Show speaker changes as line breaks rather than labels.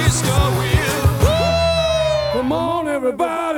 Francisco. wheel. Come on, everybody.